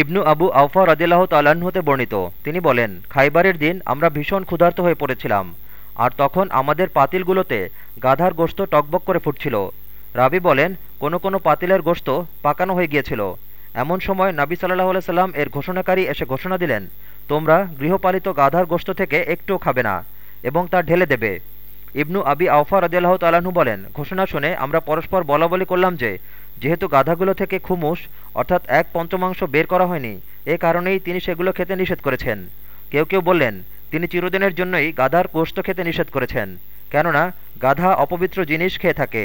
ইবনু আবু আউফা তাল্লাহ্ন হতে বর্ণিত। তিনি বলেন, খাইবারের দিন আমরা ভীষণ ক্ষুধার্ত হয়ে পড়েছিলাম। আর তখন আমাদের পাতিলগুলোতে গাধার গোস্ত টকবক করে ফুটছিল। রাবি বলেন, কোনো কোনো পাতিলের গোস্ত পাকানো হয়ে গিয়েছিল। এমন সময় নাবি সাল্লাহ সাল্লাম এর ঘোষণাকারী এসে ঘোষণা দিলেন, তোমরা গৃহপালিত গাধার গোস্ত থেকে একটুও খাবে না এবং তা ঢেলে দেবে। ইবনু আবি আউফা রদিয়াল্লাহ তালাহু বলেন, ঘোষণা শুনে আমরা পরস্পর বলা বলি করলাম যে যেহেতু গাধাগুলো থেকে খুমুস অর্থাৎ এক পঞ্চমাংশ বের করা হয়নি, এ কারণেই তিনি সেগুলো খেতে নিষেধ করেছেন। কেউ কেউ বললেন, তিনি চিরদিনের জন্যই গাধার গোস্ত খেতে নিষেধ করেছেন, কেননা গাধা অপবিত্র জিনিস খেয়ে থাকে।